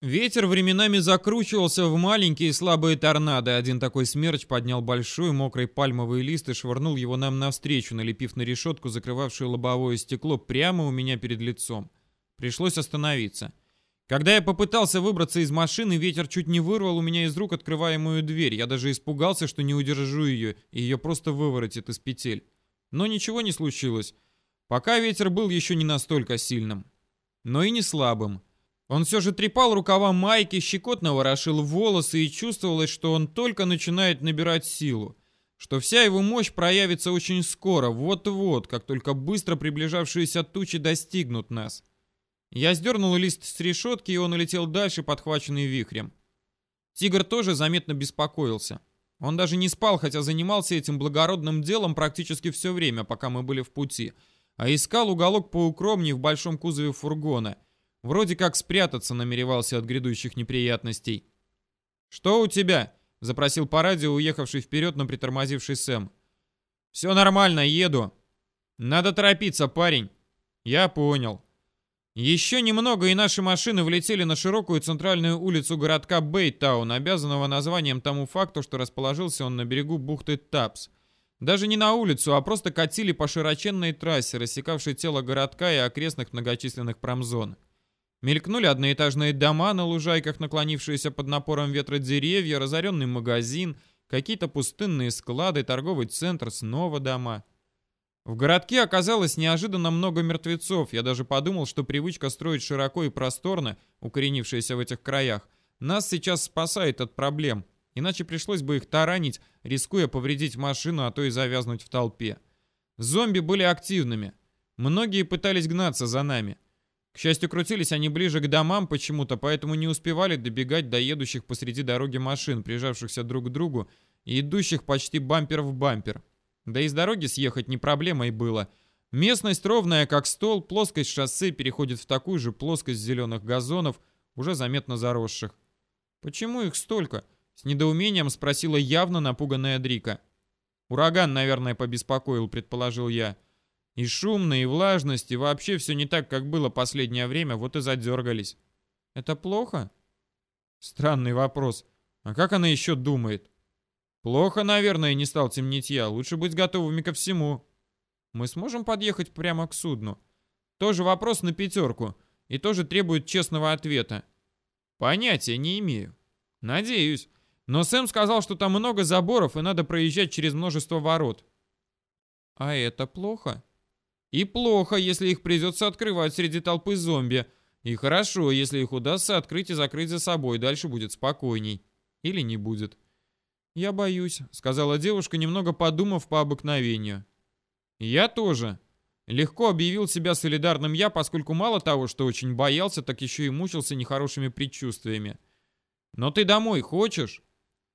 Ветер временами закручивался в маленькие слабые торнадо. Один такой смерч поднял большой мокрый пальмовый лист и швырнул его нам навстречу, налепив на решетку, закрывавшую лобовое стекло, прямо у меня перед лицом. Пришлось остановиться. Когда я попытался выбраться из машины, ветер чуть не вырвал у меня из рук открываемую дверь. Я даже испугался, что не удержу ее, и ее просто выворотит из петель. Но ничего не случилось. Пока ветер был еще не настолько сильным. Но и не слабым. Он все же трепал рукава майки, щекотно ворошил волосы и чувствовалось, что он только начинает набирать силу. Что вся его мощь проявится очень скоро, вот-вот, как только быстро приближавшиеся тучи достигнут нас. Я сдернул лист с решетки, и он улетел дальше, подхваченный вихрем. Тигр тоже заметно беспокоился. Он даже не спал, хотя занимался этим благородным делом практически все время, пока мы были в пути, а искал уголок поукромней в большом кузове фургона — Вроде как спрятаться намеревался от грядущих неприятностей. «Что у тебя?» — запросил по радио уехавший вперед, но притормозивший Сэм. «Все нормально, еду». «Надо торопиться, парень». «Я понял». Еще немного, и наши машины влетели на широкую центральную улицу городка Бейтаун, обязанного названием тому факту, что расположился он на берегу бухты Тапс. Даже не на улицу, а просто катили по широченной трассе, рассекавшей тело городка и окрестных многочисленных промзон. Мелькнули одноэтажные дома на лужайках, наклонившиеся под напором ветра деревья, разоренный магазин, какие-то пустынные склады, торговый центр, снова дома. В городке оказалось неожиданно много мертвецов. Я даже подумал, что привычка строить широко и просторно, укоренившаяся в этих краях, нас сейчас спасает от проблем. Иначе пришлось бы их таранить, рискуя повредить машину, а то и завязнуть в толпе. Зомби были активными. Многие пытались гнаться за нами. К счастью, крутились они ближе к домам почему-то, поэтому не успевали добегать до едущих посреди дороги машин, прижавшихся друг к другу и идущих почти бампер в бампер. Да и с дороги съехать не проблемой было. Местность ровная, как стол, плоскость шоссе переходит в такую же плоскость зеленых газонов, уже заметно заросших. «Почему их столько?» — с недоумением спросила явно напуганная Дрика. «Ураган, наверное, побеспокоил», — предположил я. И шумно, и влажность, и вообще все не так, как было последнее время, вот и задергались. Это плохо? Странный вопрос. А как она еще думает? Плохо, наверное, не стал темнить я. Лучше быть готовыми ко всему. Мы сможем подъехать прямо к судну? Тоже вопрос на пятерку. И тоже требует честного ответа. Понятия не имею. Надеюсь. Но Сэм сказал, что там много заборов и надо проезжать через множество ворот. А это плохо? И плохо, если их придется открывать среди толпы зомби. И хорошо, если их удастся открыть и закрыть за собой, дальше будет спокойней. Или не будет. «Я боюсь», — сказала девушка, немного подумав по обыкновению. «Я тоже». Легко объявил себя солидарным я, поскольку мало того, что очень боялся, так еще и мучился нехорошими предчувствиями. «Но ты домой хочешь?»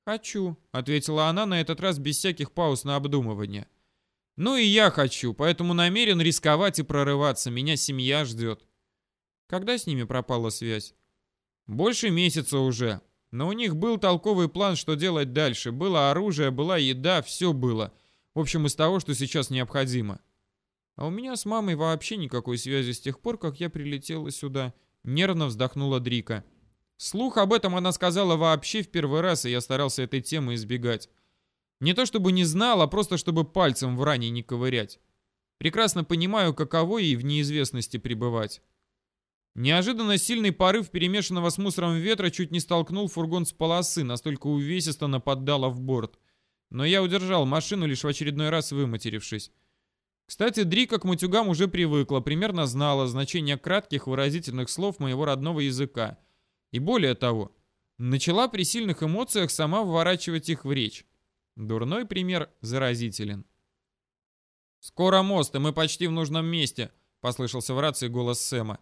«Хочу», — ответила она на этот раз без всяких пауз на обдумывание. Ну и я хочу, поэтому намерен рисковать и прорываться. Меня семья ждет. Когда с ними пропала связь? Больше месяца уже. Но у них был толковый план, что делать дальше. Было оружие, была еда, все было. В общем, из того, что сейчас необходимо. А у меня с мамой вообще никакой связи с тех пор, как я прилетела сюда. Нервно вздохнула Дрика. Слух об этом она сказала вообще в первый раз, и я старался этой темы избегать. Не то чтобы не знал, а просто чтобы пальцем в ране не ковырять. Прекрасно понимаю, каково ей в неизвестности пребывать. Неожиданно сильный порыв перемешанного с мусором ветра чуть не столкнул фургон с полосы, настолько увесисто нападало в борт. Но я удержал машину, лишь в очередной раз выматерившись. Кстати, Дрика к матюгам уже привыкла, примерно знала значение кратких выразительных слов моего родного языка. И более того, начала при сильных эмоциях сама вворачивать их в речь. Дурной пример заразителен. «Скоро мост, и мы почти в нужном месте», — послышался в рации голос Сэма.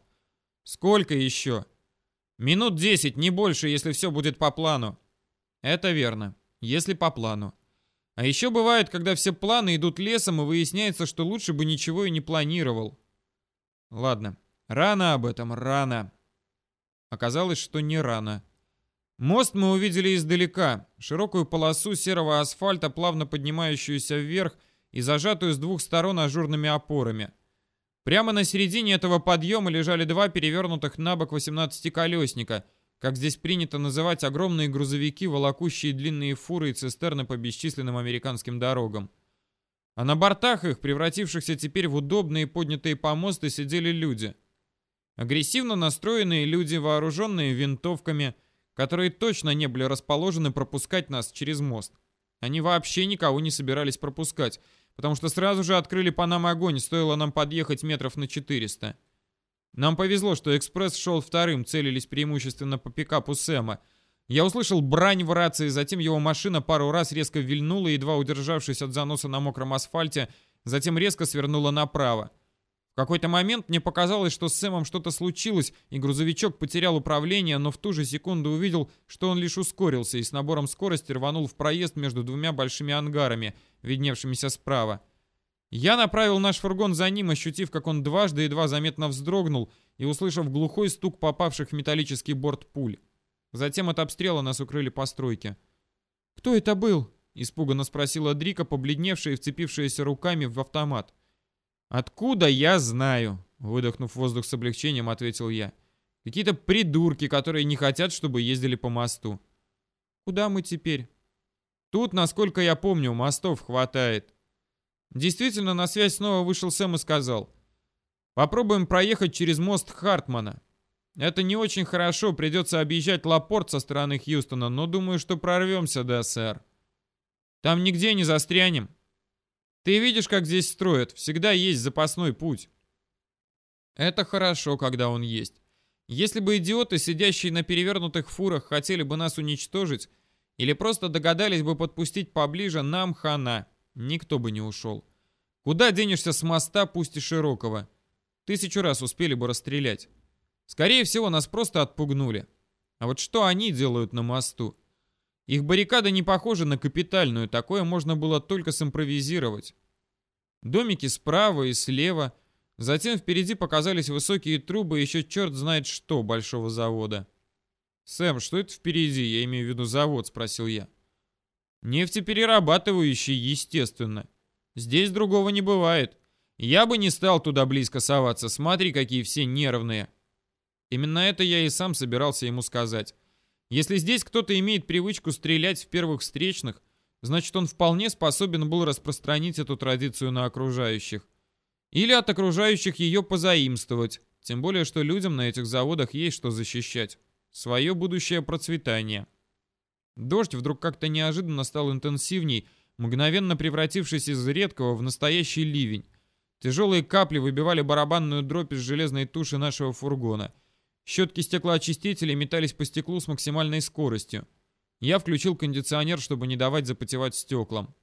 «Сколько еще?» «Минут десять, не больше, если все будет по плану». «Это верно, если по плану. А еще бывает, когда все планы идут лесом, и выясняется, что лучше бы ничего и не планировал». «Ладно, рано об этом, рано». Оказалось, что не рано. Мост мы увидели издалека, широкую полосу серого асфальта, плавно поднимающуюся вверх и зажатую с двух сторон ажурными опорами. Прямо на середине этого подъема лежали два перевернутых на бок 18-колесника, как здесь принято называть огромные грузовики, волокущие длинные фуры и цистерны по бесчисленным американским дорогам. А на бортах их, превратившихся теперь в удобные поднятые помосты, сидели люди. Агрессивно настроенные люди, вооруженные винтовками, которые точно не были расположены пропускать нас через мост. Они вообще никого не собирались пропускать, потому что сразу же открыли по нам огонь, стоило нам подъехать метров на 400. Нам повезло, что экспресс шел вторым, целились преимущественно по пикапу Сэма. Я услышал брань в рации, затем его машина пару раз резко вильнула, едва удержавшись от заноса на мокром асфальте, затем резко свернула направо. В какой-то момент мне показалось, что с Сэмом что-то случилось, и грузовичок потерял управление, но в ту же секунду увидел, что он лишь ускорился и с набором скорости рванул в проезд между двумя большими ангарами, видневшимися справа. Я направил наш фургон за ним, ощутив, как он дважды едва заметно вздрогнул и услышав глухой стук попавших в металлический борт пуль. Затем от обстрела нас укрыли постройки. «Кто это был?» — испуганно спросила Дрика, побледневшая и вцепившаяся руками в автомат. «Откуда я знаю?» — выдохнув воздух с облегчением, ответил я. «Какие-то придурки, которые не хотят, чтобы ездили по мосту». «Куда мы теперь?» «Тут, насколько я помню, мостов хватает». Действительно, на связь снова вышел Сэм и сказал. «Попробуем проехать через мост Хартмана. Это не очень хорошо, придется объезжать Лапорт со стороны Хьюстона, но думаю, что прорвемся, да, сэр. Там нигде не застрянем. Ты видишь, как здесь строят? Всегда есть запасной путь». Это хорошо, когда он есть. Если бы идиоты, сидящие на перевернутых фурах, хотели бы нас уничтожить, или просто догадались бы подпустить поближе, нам хана. Никто бы не ушел. Куда денешься с моста, пусть и широкого? Тысячу раз успели бы расстрелять. Скорее всего, нас просто отпугнули. А вот что они делают на мосту? Их баррикада не похожа на капитальную, такое можно было только симпровизировать. Домики справа и слева, затем впереди показались высокие трубы и еще черт знает что большого завода. «Сэм, что это впереди? Я имею в виду завод», — спросил я. Нефтеперерабатывающий, естественно. Здесь другого не бывает. Я бы не стал туда близко соваться, смотри, какие все нервные. Именно это я и сам собирался ему сказать. Если здесь кто-то имеет привычку стрелять в первых встречных, значит он вполне способен был распространить эту традицию на окружающих. Или от окружающих ее позаимствовать, тем более, что людям на этих заводах есть что защищать. Свое будущее процветание. Дождь вдруг как-то неожиданно стал интенсивней, мгновенно превратившись из редкого в настоящий ливень. Тяжелые капли выбивали барабанную дробь из железной туши нашего фургона. Щетки стеклоочистителей метались по стеклу с максимальной скоростью. Я включил кондиционер, чтобы не давать запотевать стеклам.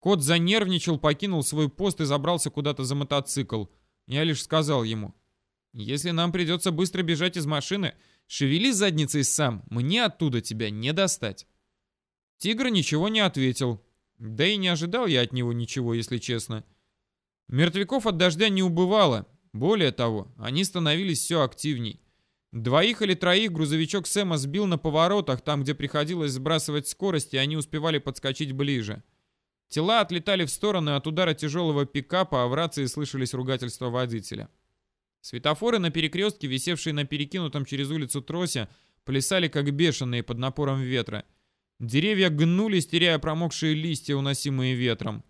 Кот занервничал, покинул свой пост и забрался куда-то за мотоцикл. Я лишь сказал ему, «Если нам придется быстро бежать из машины, Шевели задницей сам, мне оттуда тебя не достать. Тигр ничего не ответил. Да и не ожидал я от него ничего, если честно. Мертвяков от дождя не убывало. Более того, они становились все активней. Двоих или троих грузовичок Сэма сбил на поворотах, там, где приходилось сбрасывать скорость, и они успевали подскочить ближе. Тела отлетали в стороны от удара тяжелого пикапа, а в рации слышались ругательства водителя. Светофоры на перекрестке, висевшие на перекинутом через улицу тросе, плясали как бешеные под напором ветра. Деревья гнулись, теряя промокшие листья, уносимые ветром.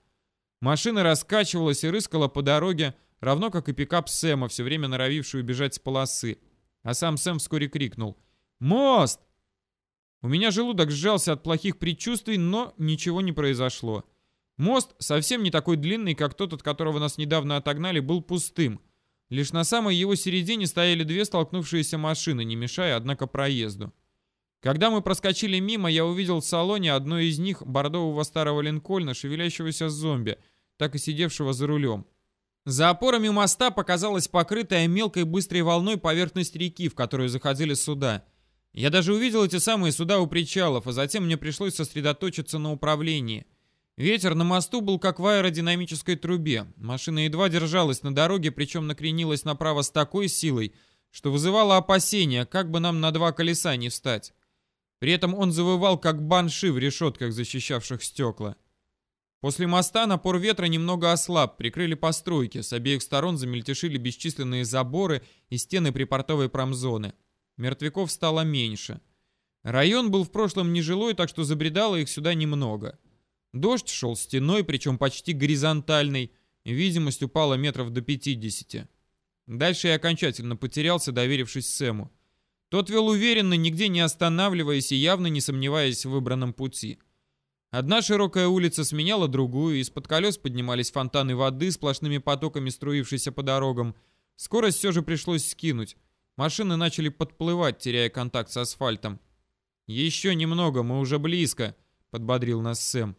Машина раскачивалась и рыскала по дороге, равно как и пикап Сэма, все время норовивший убежать с полосы. А сам Сэм вскоре крикнул «Мост!». У меня желудок сжался от плохих предчувствий, но ничего не произошло. Мост, совсем не такой длинный, как тот, от которого нас недавно отогнали, был пустым – Лишь на самой его середине стояли две столкнувшиеся машины, не мешая, однако, проезду. Когда мы проскочили мимо, я увидел в салоне одной из них бордового старого линкольна, шевелящегося зомби, так и сидевшего за рулем. За опорами моста показалась покрытая мелкой быстрой волной поверхность реки, в которую заходили суда. Я даже увидел эти самые суда у причалов, а затем мне пришлось сосредоточиться на управлении. Ветер на мосту был как в аэродинамической трубе. Машина едва держалась на дороге, причем накренилась направо с такой силой, что вызывало опасения, как бы нам на два колеса не встать. При этом он завывал, как банши в решетках, защищавших стекла. После моста напор ветра немного ослаб, прикрыли постройки, с обеих сторон замельтешили бесчисленные заборы и стены припортовой промзоны. Мертвяков стало меньше. Район был в прошлом нежилой, так что забредало их сюда немного. Дождь шел стеной, причем почти горизонтальной. Видимость упала метров до 50. Дальше я окончательно потерялся, доверившись Сэму. Тот вел уверенно, нигде не останавливаясь и явно не сомневаясь в выбранном пути. Одна широкая улица сменяла другую, из-под колес поднимались фонтаны воды, сплошными потоками струившиеся по дорогам. Скорость все же пришлось скинуть. Машины начали подплывать, теряя контакт с асфальтом. «Еще немного, мы уже близко», — подбодрил нас Сэм.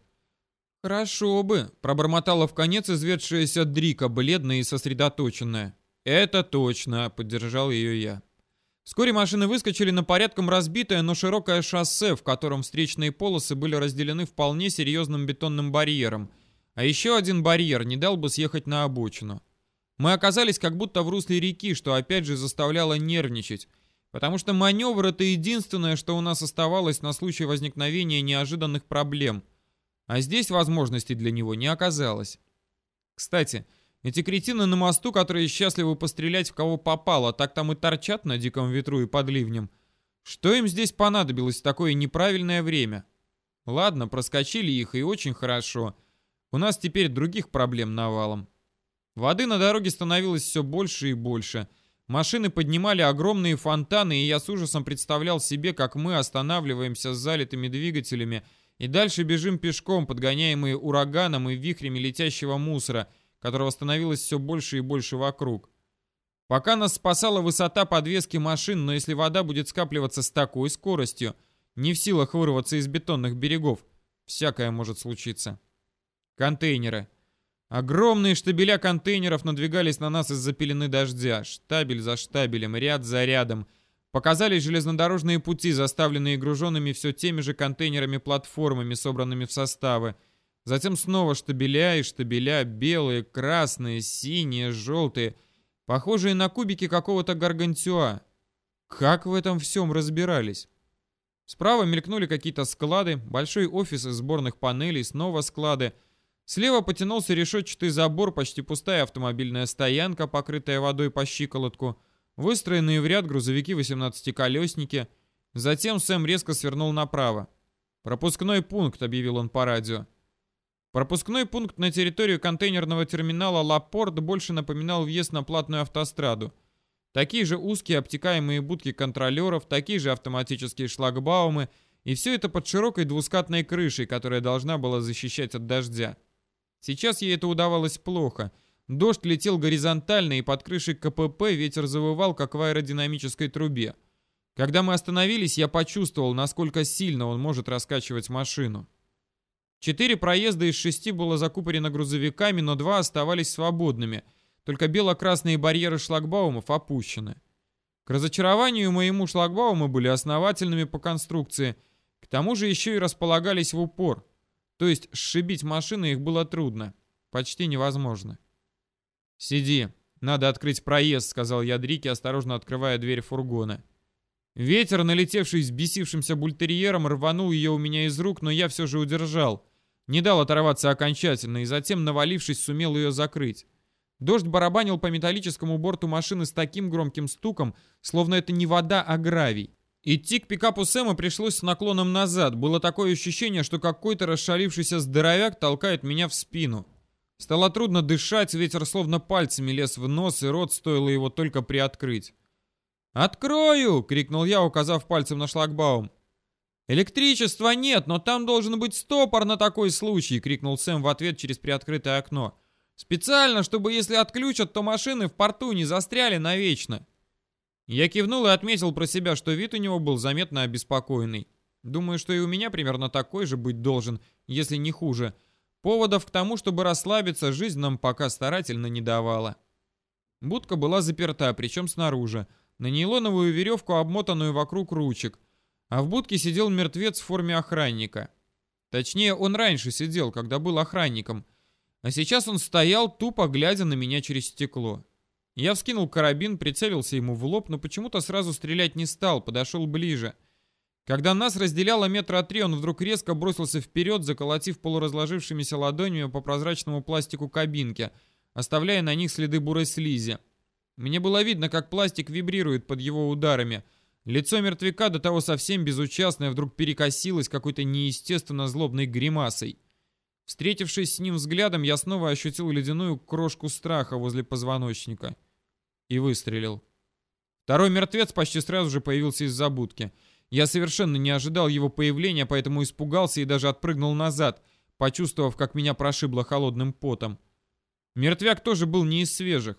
«Хорошо бы», — пробормотала в конец изведшаяся Дрика, бледная и сосредоточенная. «Это точно», — поддержал ее я. Вскоре машины выскочили на порядком разбитое, но широкое шоссе, в котором встречные полосы были разделены вполне серьезным бетонным барьером. А еще один барьер не дал бы съехать на обочину. Мы оказались как будто в русле реки, что опять же заставляло нервничать, потому что маневр — это единственное, что у нас оставалось на случай возникновения неожиданных проблем. А здесь возможностей для него не оказалось. Кстати, эти кретины на мосту, которые счастливы пострелять в кого попало, так там и торчат на диком ветру и под ливнем. Что им здесь понадобилось в такое неправильное время? Ладно, проскочили их, и очень хорошо. У нас теперь других проблем навалом. Воды на дороге становилось все больше и больше. Машины поднимали огромные фонтаны, и я с ужасом представлял себе, как мы останавливаемся с залитыми двигателями и дальше бежим пешком, подгоняемые ураганом и вихрями летящего мусора — которого становилось все больше и больше вокруг. Пока нас спасала высота подвески машин, но если вода будет скапливаться с такой скоростью, не в силах вырваться из бетонных берегов, всякое может случиться. Контейнеры. Огромные штабеля контейнеров надвигались на нас из-за пелены дождя, штабель за штабелем, ряд за рядом. Показались железнодорожные пути, заставленные груженными все теми же контейнерами-платформами, собранными в составы. Затем снова штабеля и штабеля, белые, красные, синие, желтые, похожие на кубики какого-то гаргантюа. Как в этом всем разбирались? Справа мелькнули какие-то склады, большой офис из сборных панелей, снова склады. Слева потянулся решетчатый забор, почти пустая автомобильная стоянка, покрытая водой по щиколотку, выстроенные в ряд грузовики-18-колесники. Затем Сэм резко свернул направо. «Пропускной пункт», — объявил он по радио. Пропускной пункт на территорию контейнерного терминала «Лапорт» больше напоминал въезд на платную автостраду. Такие же узкие обтекаемые будки контролеров, такие же автоматические шлагбаумы, и все это под широкой двускатной крышей, которая должна была защищать от дождя. Сейчас ей это удавалось плохо. Дождь летел горизонтально, и под крышей КПП ветер завывал, как в аэродинамической трубе. Когда мы остановились, я почувствовал, насколько сильно он может раскачивать машину. Четыре проезда из шести было закупорено грузовиками, но два оставались свободными. Только бело-красные барьеры шлагбаумов опущены. К разочарованию моему шлагбаумы были основательными по конструкции. К тому же еще и располагались в упор. То есть сшибить машины их было трудно. Почти невозможно. «Сиди. Надо открыть проезд», — сказал я Дрике, осторожно открывая дверь фургона. Ветер, налетевший с бесившимся бультерьером, рванул ее у меня из рук, но я все же удержал. Не дал оторваться окончательно и затем, навалившись, сумел ее закрыть. Дождь барабанил по металлическому борту машины с таким громким стуком, словно это не вода, а гравий. Идти к пикапу Сэма пришлось с наклоном назад. Было такое ощущение, что какой-то расшалившийся здоровяк толкает меня в спину. Стало трудно дышать, ветер словно пальцами лез в нос, и рот стоило его только приоткрыть. «Открою!» — крикнул я, указав пальцем на шлагбаум. «Электричества нет, но там должен быть стопор на такой случай!» — крикнул Сэм в ответ через приоткрытое окно. «Специально, чтобы если отключат, то машины в порту не застряли навечно!» Я кивнул и отметил про себя, что вид у него был заметно обеспокоенный. Думаю, что и у меня примерно такой же быть должен, если не хуже. Поводов к тому, чтобы расслабиться, жизнь нам пока старательно не давала. Будка была заперта, причем снаружи на нейлоновую веревку, обмотанную вокруг ручек, а в будке сидел мертвец в форме охранника. Точнее, он раньше сидел, когда был охранником, а сейчас он стоял, тупо глядя на меня через стекло. Я вскинул карабин, прицелился ему в лоб, но почему-то сразу стрелять не стал, подошел ближе. Когда нас разделяло метра три, он вдруг резко бросился вперед, заколотив полуразложившимися ладонями по прозрачному пластику кабинки, оставляя на них следы бурой слизи. Мне было видно, как пластик вибрирует под его ударами, Лицо мертвяка, до того совсем безучастное, вдруг перекосилось какой-то неестественно злобной гримасой. Встретившись с ним взглядом, я снова ощутил ледяную крошку страха возле позвоночника. И выстрелил. Второй мертвец почти сразу же появился из-за будки. Я совершенно не ожидал его появления, поэтому испугался и даже отпрыгнул назад, почувствовав, как меня прошибло холодным потом. Мертвяк тоже был не из свежих.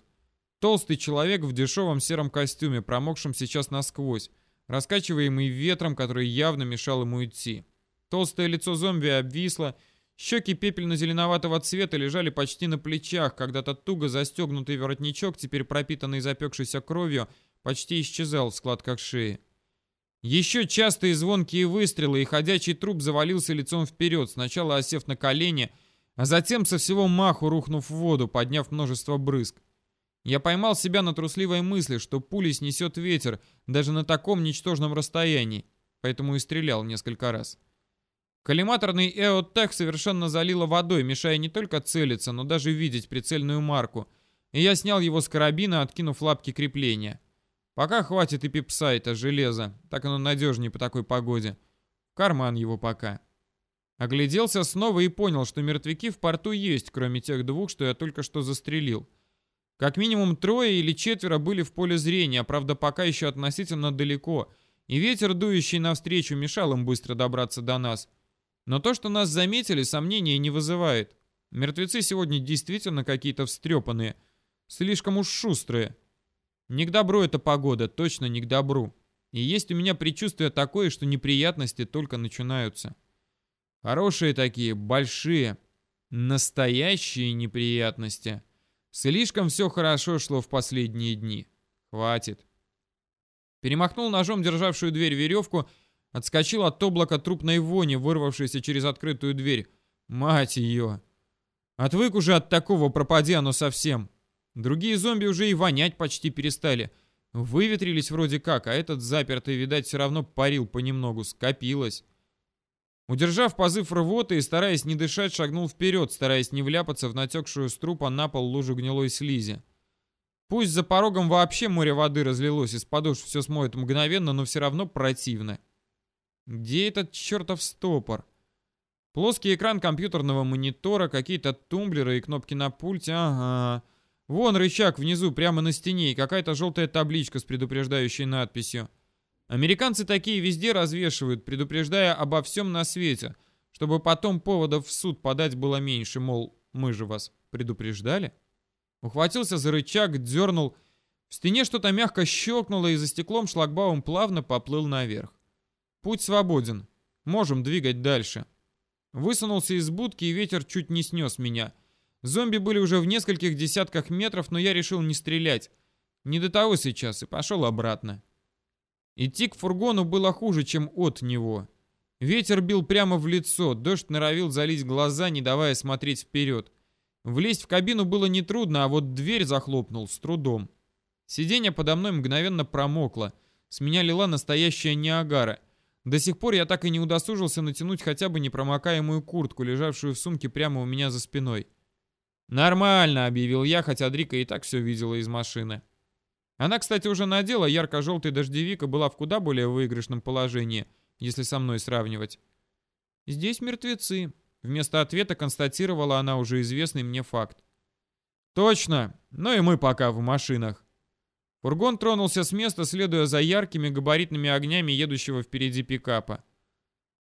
Толстый человек в дешевом сером костюме, промокшем сейчас насквозь, раскачиваемый ветром, который явно мешал ему идти. Толстое лицо зомби обвисло, щеки пепельно-зеленоватого цвета лежали почти на плечах, когда-то туго застегнутый воротничок, теперь пропитанный запекшейся кровью, почти исчезал в складках шеи. Еще частые звонкие выстрелы, и ходячий труп завалился лицом вперед, сначала осев на колени, а затем со всего маху рухнув в воду, подняв множество брызг. Я поймал себя на трусливой мысли, что пули снесет ветер даже на таком ничтожном расстоянии, поэтому и стрелял несколько раз. Коллиматорный Эотех совершенно залило водой, мешая не только целиться, но даже видеть прицельную марку, и я снял его с карабина, откинув лапки крепления. Пока хватит и пипсайта, железа, так оно надежнее по такой погоде. Карман его пока. Огляделся снова и понял, что мертвяки в порту есть, кроме тех двух, что я только что застрелил. Как минимум трое или четверо были в поле зрения, правда пока еще относительно далеко, и ветер, дующий навстречу, мешал им быстро добраться до нас. Но то, что нас заметили, сомнения не вызывает. Мертвецы сегодня действительно какие-то встрепанные, слишком уж шустрые. Не к добру эта погода, точно не к добру. И есть у меня предчувствие такое, что неприятности только начинаются. Хорошие такие, большие, настоящие неприятности. Слишком все хорошо шло в последние дни. Хватит. Перемахнул ножом державшую дверь веревку, отскочил от облака трупной вони, вырвавшейся через открытую дверь. Мать ее! Отвык уже от такого, пропади оно совсем. Другие зомби уже и вонять почти перестали. Выветрились вроде как, а этот запертый, видать, все равно парил понемногу, скопилось. Удержав позыв рвоты и стараясь не дышать, шагнул вперед, стараясь не вляпаться в натекшую с на пол лужу гнилой слизи. Пусть за порогом вообще море воды разлилось, из подошв все смоет мгновенно, но все равно противно. Где этот чертов стопор? Плоский экран компьютерного монитора, какие-то тумблеры и кнопки на пульте, ага. Вон рычаг внизу, прямо на стене, и какая-то желтая табличка с предупреждающей надписью. Американцы такие везде развешивают, предупреждая обо всем на свете, чтобы потом поводов в суд подать было меньше, мол, мы же вас предупреждали. Ухватился за рычаг, дернул. В стене что-то мягко щелкнуло, и за стеклом шлагбаум плавно поплыл наверх. Путь свободен. Можем двигать дальше. Высунулся из будки, и ветер чуть не снес меня. Зомби были уже в нескольких десятках метров, но я решил не стрелять. Не до того сейчас, и пошел обратно. Идти к фургону было хуже, чем от него. Ветер бил прямо в лицо, дождь норовил залить глаза, не давая смотреть вперед. Влезть в кабину было нетрудно, а вот дверь захлопнул с трудом. Сиденье подо мной мгновенно промокло. С меня лила настоящая Ниагара. До сих пор я так и не удосужился натянуть хотя бы непромокаемую куртку, лежавшую в сумке прямо у меня за спиной. «Нормально», — объявил я, хотя Дрика и так все видела из машины. Она, кстати, уже надела ярко-желтый дождевик и была в куда более выигрышном положении, если со мной сравнивать. «Здесь мертвецы», — вместо ответа констатировала она уже известный мне факт. «Точно! Ну и мы пока в машинах». Фургон тронулся с места, следуя за яркими габаритными огнями едущего впереди пикапа.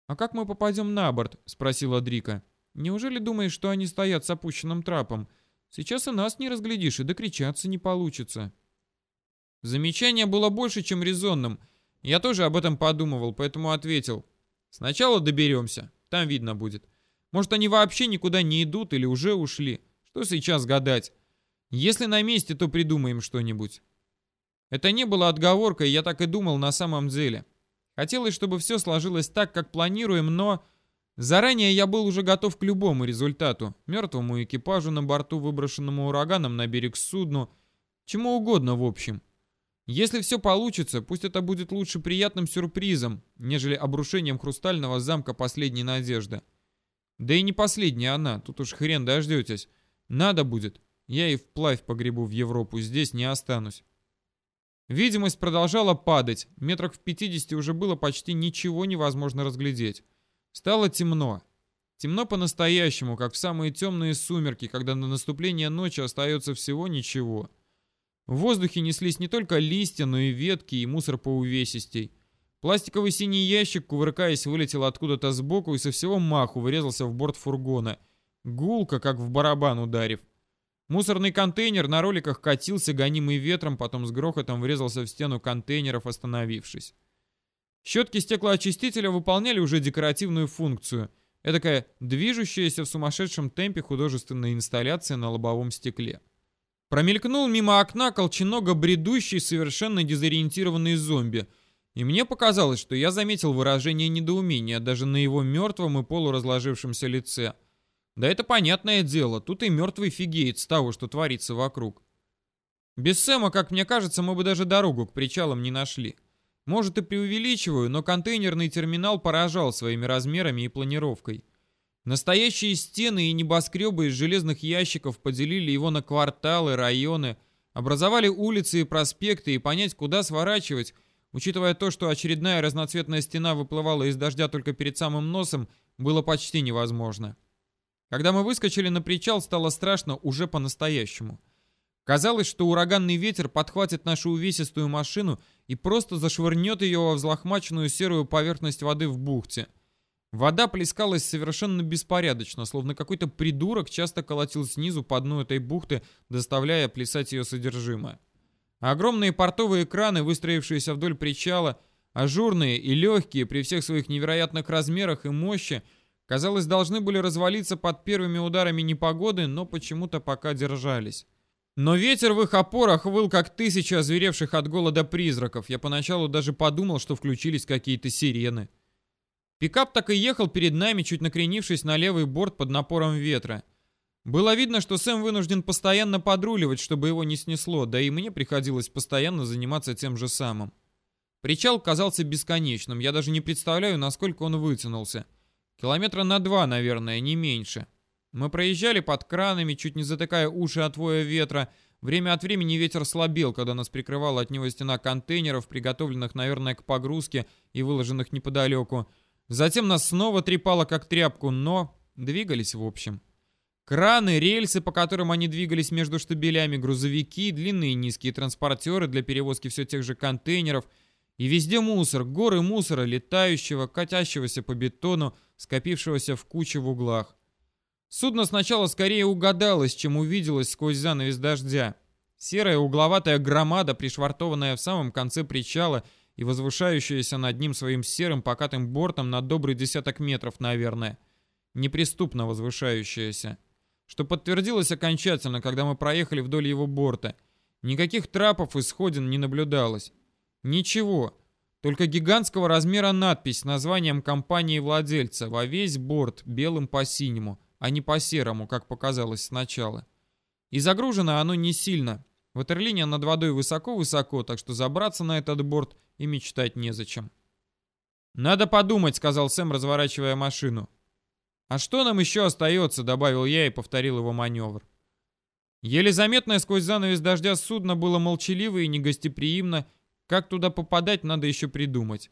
«А как мы попадем на борт?» — спросила Дрика. «Неужели думаешь, что они стоят с опущенным трапом? Сейчас и нас не разглядишь, и докричаться не получится». Замечание было больше, чем резонным. Я тоже об этом подумывал, поэтому ответил. Сначала доберемся, там видно будет. Может, они вообще никуда не идут или уже ушли. Что сейчас гадать? Если на месте, то придумаем что-нибудь. Это не было отговоркой, я так и думал на самом деле. Хотелось, чтобы все сложилось так, как планируем, но... Заранее я был уже готов к любому результату. Мертвому экипажу на борту, выброшенному ураганом на берег судну. Чему угодно, в общем. Если все получится, пусть это будет лучше приятным сюрпризом, нежели обрушением хрустального замка последней надежды. Да и не последняя она, тут уж хрен дождетесь. Надо будет, я и вплавь погребу в Европу, здесь не останусь. Видимость продолжала падать, метрах в 50 уже было почти ничего невозможно разглядеть. Стало темно. Темно по-настоящему, как в самые темные сумерки, когда на наступление ночи остается всего ничего. В воздухе неслись не только листья, но и ветки, и мусор по увесистей. Пластиковый синий ящик, кувыркаясь, вылетел откуда-то сбоку и со всего маху врезался в борт фургона. Гулко, как в барабан ударив. Мусорный контейнер на роликах катился, гонимый ветром, потом с грохотом врезался в стену контейнеров, остановившись. Щетки стеклоочистителя выполняли уже декоративную функцию. Эдакая движущаяся в сумасшедшем темпе художественная инсталляция на лобовом стекле. Промелькнул мимо окна колченога бредущий, совершенно дезориентированный зомби. И мне показалось, что я заметил выражение недоумения даже на его мертвом и полуразложившемся лице – да это понятное дело, тут и мертвый фигеет с того, что творится вокруг. Без Сэма, как мне кажется, мы бы даже дорогу к причалам не нашли. Может и преувеличиваю, но контейнерный терминал поражал своими размерами и планировкой. Настоящие стены и небоскребы из железных ящиков поделили его на кварталы, районы, образовали улицы и проспекты, и понять, куда сворачивать, учитывая то, что очередная разноцветная стена выплывала из дождя только перед самым носом, было почти невозможно. Когда мы выскочили на причал, стало страшно уже по-настоящему. Казалось, что ураганный ветер подхватит нашу увесистую машину и просто зашвырнет ее во взлохмаченную серую поверхность воды в бухте. Вода плескалась совершенно беспорядочно, словно какой-то придурок часто колотил снизу по дну этой бухты, доставляя плясать ее содержимое. огромные портовые краны, выстроившиеся вдоль причала, ажурные и легкие при всех своих невероятных размерах и мощи, Казалось, должны были развалиться под первыми ударами непогоды, но почему-то пока держались. Но ветер в их опорах выл, как тысяча озверевших от голода призраков. Я поначалу даже подумал, что включились какие-то сирены. Пикап так и ехал перед нами, чуть накренившись на левый борт под напором ветра. Было видно, что Сэм вынужден постоянно подруливать, чтобы его не снесло, да и мне приходилось постоянно заниматься тем же самым. Причал казался бесконечным, я даже не представляю, насколько он вытянулся. Километра на два, наверное, не меньше. Мы проезжали под кранами, чуть не затыкая уши от воя ветра. Время от времени ветер слабел, когда нас прикрывала от него стена контейнеров, приготовленных, наверное, к погрузке и выложенных неподалеку. Затем нас снова трепало, как тряпку, но двигались в общем. Краны, рельсы, по которым они двигались между штабелями, грузовики, длинные низкие транспортеры для перевозки все тех же контейнеров — и везде мусор, горы мусора, летающего, катящегося по бетону, скопившегося в куче в углах. Судно сначала скорее угадалось, чем увиделось сквозь занавес дождя. Серая угловатая громада, пришвартованная в самом конце причала и возвышающаяся над ним своим серым покатым бортом на добрый десяток метров, наверное. Неприступно возвышающаяся. Что подтвердилось окончательно, когда мы проехали вдоль его борта. Никаких трапов и сходин не наблюдалось. Ничего, только гигантского размера надпись с названием компании-владельца во весь борт белым по синему, а не по серому, как показалось сначала. И загружено оно не сильно. Ватерлиния над водой высоко-высоко, так что забраться на этот борт и мечтать незачем. «Надо подумать», — сказал Сэм, разворачивая машину. «А что нам еще остается?» — добавил я и повторил его маневр. Еле заметное сквозь занавес дождя судно было молчаливо и негостеприимно, как туда попадать, надо еще придумать.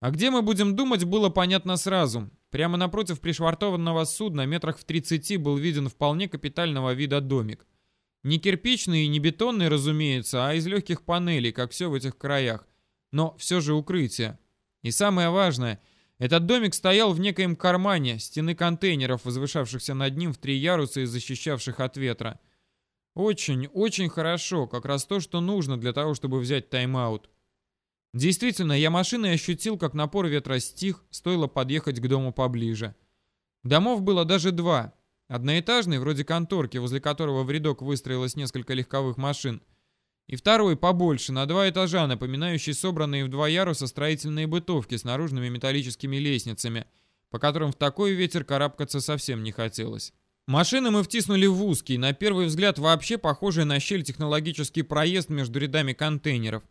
А где мы будем думать, было понятно сразу. Прямо напротив пришвартованного судна, метрах в 30, был виден вполне капитального вида домик. Не кирпичный и не бетонный, разумеется, а из легких панелей, как все в этих краях. Но все же укрытие. И самое важное, этот домик стоял в некоем кармане, стены контейнеров, возвышавшихся над ним в три яруса и защищавших от ветра. Очень, очень хорошо, как раз то, что нужно для того, чтобы взять тайм-аут. Действительно, я машиной ощутил, как напор ветра стих, стоило подъехать к дому поближе. Домов было даже два. Одноэтажный, вроде конторки, возле которого в рядок выстроилось несколько легковых машин. И второй, побольше, на два этажа, напоминающий собранные в два яруса строительные бытовки с наружными металлическими лестницами, по которым в такой ветер карабкаться совсем не хотелось. Машины мы втиснули в узкий, на первый взгляд вообще похожий на щель технологический проезд между рядами контейнеров.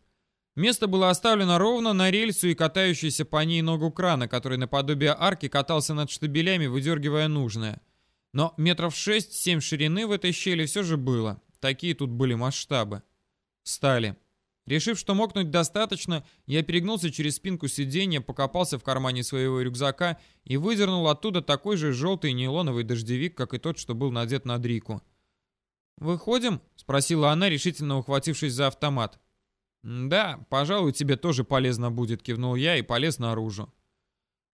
Место было оставлено ровно на рельсу и катающийся по ней ногу крана, который наподобие арки катался над штабелями, выдергивая нужное. Но метров 6-7 ширины в этой щели все же было. Такие тут были масштабы. Встали. Решив, что мокнуть достаточно, я перегнулся через спинку сиденья, покопался в кармане своего рюкзака и выдернул оттуда такой же желтый нейлоновый дождевик, как и тот, что был надет на Дрику. «Выходим?» — спросила она, решительно ухватившись за автомат. «Да, пожалуй, тебе тоже полезно будет», — кивнул я и полез наружу.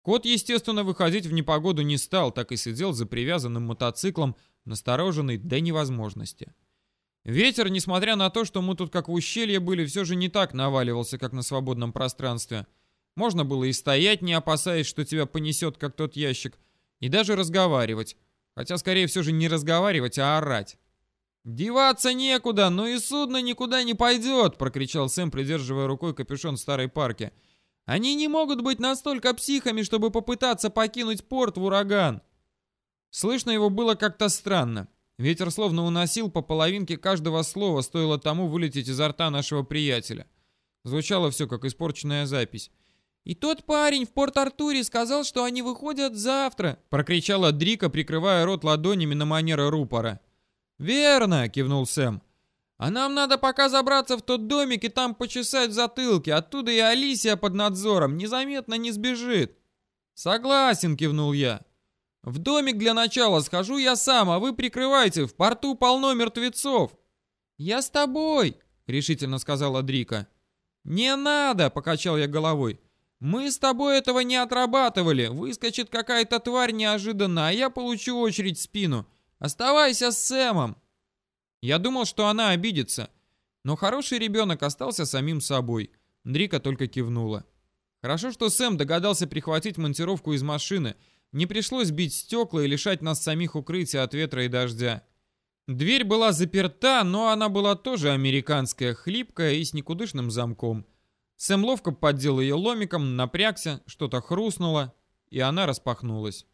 Кот, естественно, выходить в непогоду не стал, так и сидел за привязанным мотоциклом, настороженный до невозможности. Ветер, несмотря на то, что мы тут как в ущелье были, все же не так наваливался, как на свободном пространстве. Можно было и стоять, не опасаясь, что тебя понесет, как тот ящик, и даже разговаривать. Хотя, скорее все же, не разговаривать, а орать. «Деваться некуда, но и судно никуда не пойдет!» — прокричал Сэм, придерживая рукой капюшон старой парки. «Они не могут быть настолько психами, чтобы попытаться покинуть порт в ураган!» Слышно его было как-то странно. Ветер словно уносил по половинке каждого слова, стоило тому вылететь изо рта нашего приятеля. Звучало все, как испорченная запись. «И тот парень в Порт-Артуре сказал, что они выходят завтра!» — прокричала Дрика, прикрывая рот ладонями на манеры рупора. «Верно!» — кивнул Сэм. «А нам надо пока забраться в тот домик и там почесать затылки. Оттуда и Алисия под надзором незаметно не сбежит». «Согласен!» — кивнул я. В домик для начала схожу я сам, а вы прикрывайте, в порту полно мертвецов. Я с тобой, решительно сказала Дрика. Не надо, покачал я головой. Мы с тобой этого не отрабатывали. Выскочит какая-то тварь неожиданно, а я получу очередь в спину. Оставайся с Сэмом. Я думал, что она обидится, но хороший ребенок остался самим собой. Дрика только кивнула. Хорошо, что Сэм догадался прихватить монтировку из машины, не пришлось бить стекла и лишать нас самих укрытия от ветра и дождя. Дверь была заперта, но она была тоже американская, хлипкая и с никудышным замком. Сэм ловко поддел ее ломиком, напрягся, что-то хрустнуло, и она распахнулась.